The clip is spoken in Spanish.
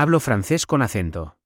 Hablo francés con acento.